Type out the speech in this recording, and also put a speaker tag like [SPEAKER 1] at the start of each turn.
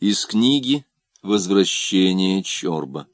[SPEAKER 1] Из книги «Возвращение Чорба».